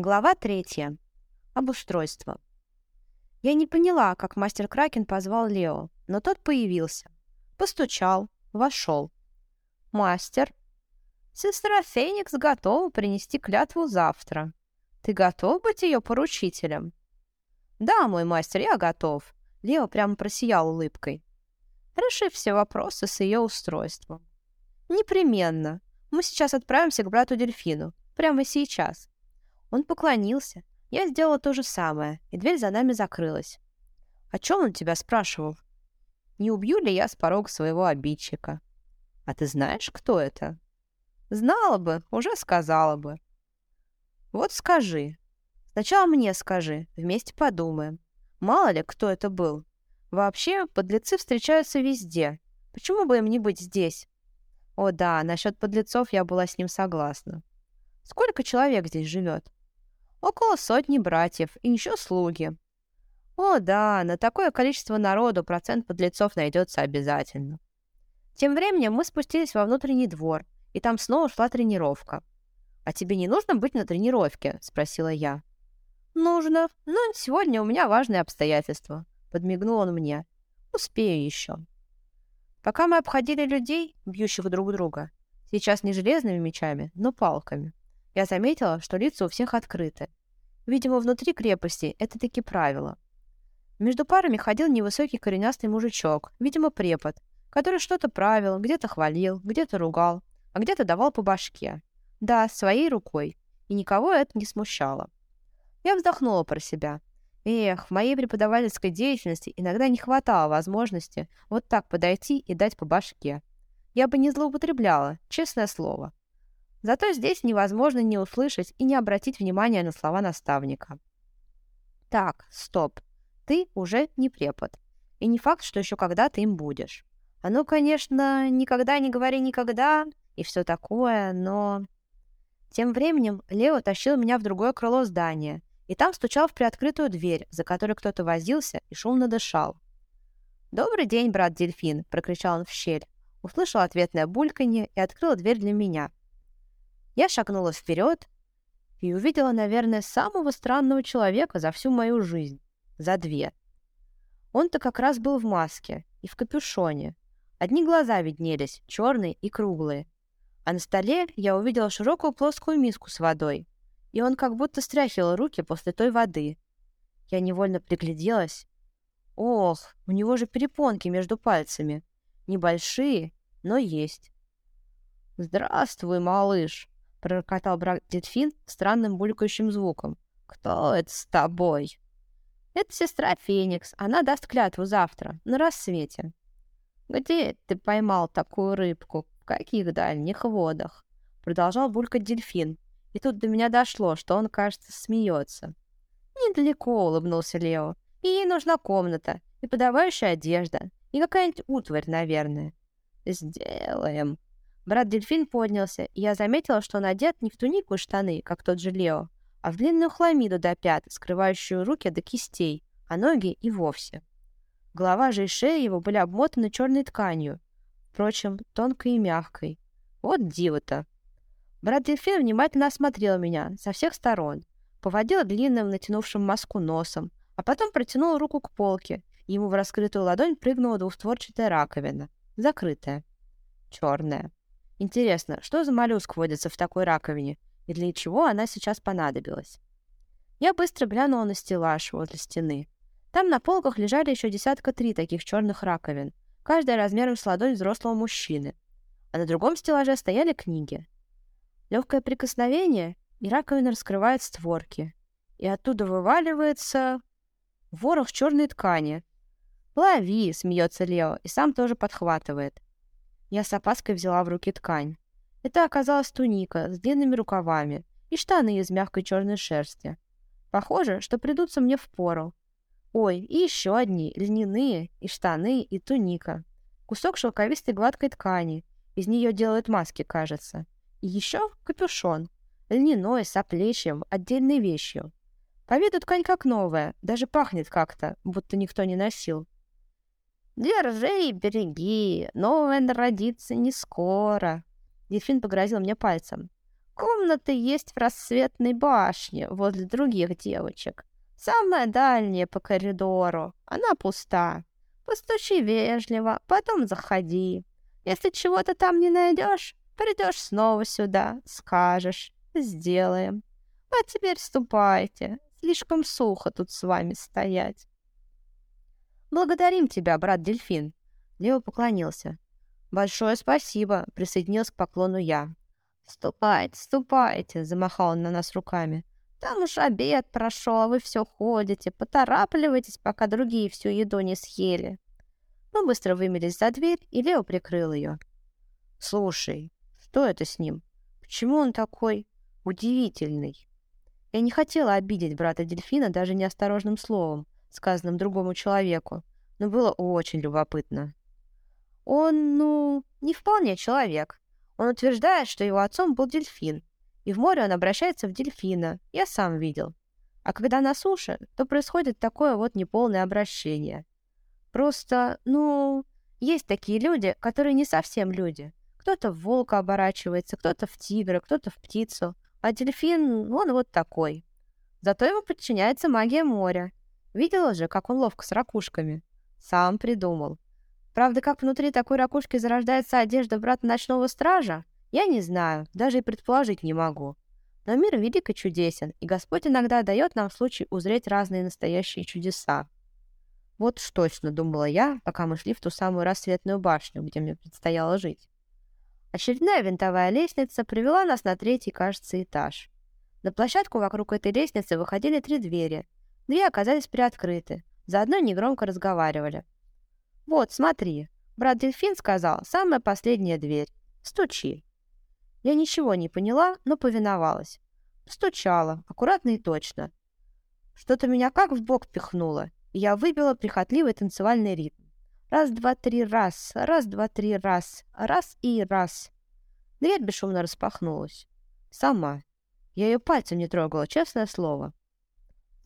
Глава третья. Обустройство. Я не поняла, как мастер Кракен позвал Лео, но тот появился. Постучал, вошел. «Мастер, сестра Феникс готова принести клятву завтра. Ты готов быть ее поручителем?» «Да, мой мастер, я готов». Лео прямо просиял улыбкой. Решив все вопросы с ее устройством. «Непременно. Мы сейчас отправимся к брату Дельфину. Прямо сейчас. Он поклонился. Я сделала то же самое, и дверь за нами закрылась. «О чем он тебя спрашивал?» «Не убью ли я с порога своего обидчика?» «А ты знаешь, кто это?» «Знала бы, уже сказала бы». «Вот скажи. Сначала мне скажи, вместе подумаем. Мало ли, кто это был. Вообще, подлецы встречаются везде. Почему бы им не быть здесь?» О да, насчет подлецов я была с ним согласна. Сколько человек здесь живет? Около сотни братьев и еще слуги. О, да, на такое количество народу процент подлецов найдется обязательно. Тем временем мы спустились во внутренний двор, и там снова шла тренировка. «А тебе не нужно быть на тренировке?» – спросила я. «Нужно, но сегодня у меня важные обстоятельства», – подмигнул он мне. «Успею еще». Пока мы обходили людей, бьющих друг друга, сейчас не железными мечами, но палками, я заметила, что лица у всех открыты. Видимо, внутри крепости это таки правило. Между парами ходил невысокий коренастый мужичок, видимо, препод, который что-то правил, где-то хвалил, где-то ругал, а где-то давал по башке. Да, своей рукой. И никого это не смущало. Я вздохнула про себя. Эх, в моей преподавательской деятельности иногда не хватало возможности вот так подойти и дать по башке. Я бы не злоупотребляла, честное слово. Зато здесь невозможно не услышать и не обратить внимания на слова наставника. Так, стоп. Ты уже не препод. И не факт, что еще когда-то им будешь. А ну, конечно, никогда не говори никогда и все такое, но... Тем временем Лео тащил меня в другое крыло здания, и там стучал в приоткрытую дверь, за которой кто-то возился и шумно дышал. «Добрый день, брат Дельфин!» — прокричал он в щель. Услышал ответное бульканье и открыл дверь для меня. Я шагнула вперед и увидела, наверное, самого странного человека за всю мою жизнь. За две. Он-то как раз был в маске и в капюшоне. Одни глаза виднелись, черные и круглые. А на столе я увидела широкую плоскую миску с водой. И он как будто стряхивал руки после той воды. Я невольно пригляделась. Ох, у него же перепонки между пальцами. Небольшие, но есть. «Здравствуй, малыш!» — пророкотал брат Дельфин странным булькающим звуком. «Кто это с тобой?» «Это сестра Феникс. Она даст клятву завтра, на рассвете». «Где ты поймал такую рыбку? В каких дальних водах?» Продолжал булькать дельфин. И тут до меня дошло, что он, кажется, смеется. «Недалеко», — улыбнулся Лео. «И ей нужна комната, и подавающая одежда, и какая-нибудь утварь, наверное». «Сделаем», Брат-дельфин поднялся, и я заметила, что он одет не в тунику и штаны, как тот же Лео, а в длинную хламиду до пят, скрывающую руки до кистей, а ноги и вовсе. Голова же и шея его были обмотаны черной тканью, впрочем, тонкой и мягкой. Вот диво-то. Брат-дельфин внимательно осмотрел меня со всех сторон, поводил длинным натянувшим маску носом, а потом протянул руку к полке, и ему в раскрытую ладонь прыгнула двустворчатая раковина, закрытая, черная. Интересно, что за моллюск водится в такой раковине и для чего она сейчас понадобилась? Я быстро глянула на стеллаж возле стены. Там на полках лежали еще десятка три таких черных раковин, каждая размером с ладонь взрослого мужчины. А на другом стеллаже стояли книги. Легкое прикосновение, и раковина раскрывает створки. И оттуда вываливается ворох черной ткани. «Лови!» — смеется Лео, и сам тоже подхватывает. Я с опаской взяла в руки ткань. Это оказалась туника с длинными рукавами и штаны из мягкой черной шерсти. Похоже, что придутся мне в пору. Ой, и еще одни, льняные, и штаны, и туника. Кусок шелковистой гладкой ткани. Из нее делают маски, кажется. И еще капюшон. Льняной, с оплечьем, отдельной вещью. По виду ткань как новая, даже пахнет как-то, будто никто не носил. Держи и береги, новое родится не скоро. Дельфин погрозил мне пальцем. Комнаты есть в рассветной башне возле других девочек. Самая дальняя по коридору. Она пуста. Постучи вежливо, потом заходи. Если чего-то там не найдешь, придешь снова сюда, скажешь, сделаем. А теперь ступайте, слишком сухо тут с вами стоять. Благодарим тебя, брат Дельфин. Лео поклонился. Большое спасибо, присоединился к поклону я. Ступайте, ступайте, замахал он на нас руками. Там уж обед прошел, а вы все ходите. Поторапливайтесь, пока другие всю еду не съели. Мы быстро вымелись за дверь, и Лео прикрыл ее. Слушай, что это с ним? Почему он такой удивительный? Я не хотела обидеть брата дельфина даже неосторожным словом, сказанным другому человеку, но было очень любопытно. Он, ну, не вполне человек. Он утверждает, что его отцом был дельфин, и в море он обращается в дельфина, я сам видел. А когда на суше, то происходит такое вот неполное обращение. Просто, ну, есть такие люди, которые не совсем люди. Кто-то в волка оборачивается, кто-то в тигра, кто-то в птицу. А дельфин, он вот такой. Зато ему подчиняется магия моря. Видела же, как он ловко с ракушками. Сам придумал. Правда, как внутри такой ракушки зарождается одежда брата ночного стража, я не знаю, даже и предположить не могу. Но мир велик и чудесен, и Господь иногда дает нам случай узреть разные настоящие чудеса. Вот что точно думала я, пока мы шли в ту самую рассветную башню, где мне предстояло жить. Очередная винтовая лестница привела нас на третий, кажется, этаж. На площадку вокруг этой лестницы выходили три двери. Две оказались приоткрыты, заодно негромко разговаривали. «Вот, смотри, брат Дельфин сказал, самая последняя дверь. Стучи». Я ничего не поняла, но повиновалась. Стучала, аккуратно и точно. Что-то меня как в бок пихнуло, и я выбила прихотливый танцевальный ритм. Раз, два, три, раз, раз, два, три, раз, раз и раз. Дверь бесшумно распахнулась. Сама. Я ее пальцем не трогала, честное слово.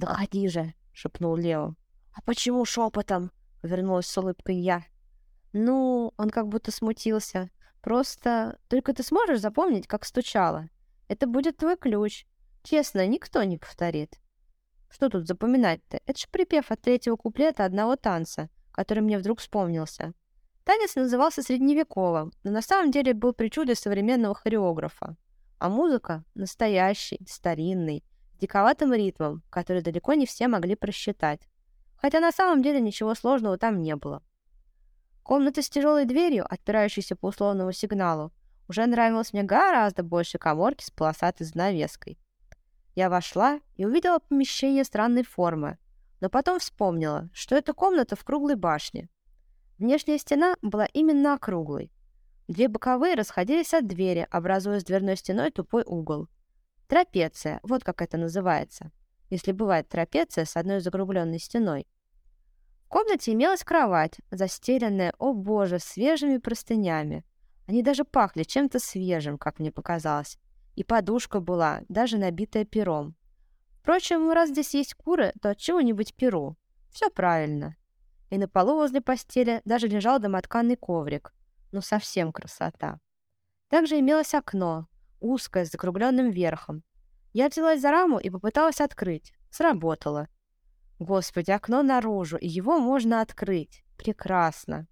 «Доходи же!» — шепнул Лео. «А почему шепотом?» — повернулась с улыбкой я. «Ну, он как будто смутился. Просто только ты сможешь запомнить, как стучало. Это будет твой ключ. Честно, никто не повторит». «Что тут запоминать-то? Это ж припев от третьего куплета одного танца который мне вдруг вспомнился. Танец назывался средневековым, но на самом деле был причудой современного хореографа. А музыка — настоящий, старинный, диковатым ритмом, который далеко не все могли просчитать. Хотя на самом деле ничего сложного там не было. Комната с тяжелой дверью, отпирающейся по условному сигналу, уже нравилась мне гораздо больше коморки с полосатой занавеской. Я вошла и увидела помещение странной формы, но потом вспомнила, что это комната в круглой башне. Внешняя стена была именно округлой. Две боковые расходились от двери, образуя с дверной стеной тупой угол. Трапеция, вот как это называется, если бывает трапеция с одной закругленной стеной. В комнате имелась кровать, застеленная, о боже, свежими простынями. Они даже пахли чем-то свежим, как мне показалось. И подушка была, даже набитая пером. Впрочем, раз здесь есть куры, то от чего-нибудь перу. Все правильно. И на полу возле постели даже лежал домотканный коврик. Ну, совсем красота. Также имелось окно, узкое, с закругленным верхом. Я взялась за раму и попыталась открыть. Сработало. Господи, окно наружу, и его можно открыть. Прекрасно.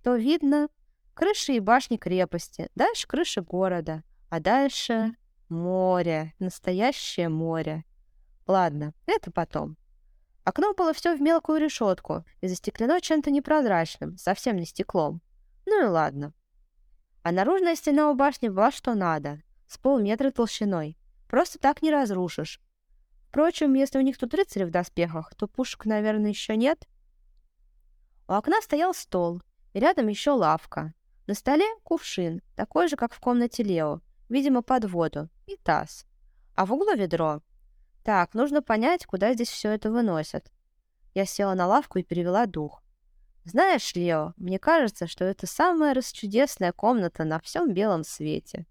Что видно? Крыши и башни крепости, дальше крыши города, а дальше море, настоящее море. Ладно, это потом. Окно было все в мелкую решетку и застеклено чем-то непрозрачным, совсем не стеклом. Ну и ладно. А наружная стена у башни была что надо, с полметра толщиной. Просто так не разрушишь. Впрочем, если у них тут рыцари в доспехах, то пушек, наверное, еще нет. У окна стоял стол, и рядом еще лавка. На столе кувшин, такой же, как в комнате Лео, видимо, под воду, и таз. А в углу ведро, так, нужно понять, куда здесь все это выносят. Я села на лавку и перевела дух. Знаешь, Лео, мне кажется, что это самая расчудесная комната на всем белом свете.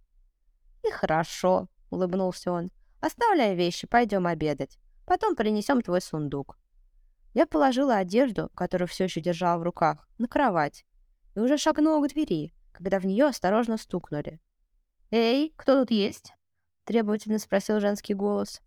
И хорошо, улыбнулся он. Оставляй вещи, пойдем обедать. Потом принесем твой сундук. Я положила одежду, которую все еще держала в руках, на кровать и уже шагнула к двери, когда в нее осторожно стукнули. «Эй, кто тут есть?» требовательно спросил женский голос.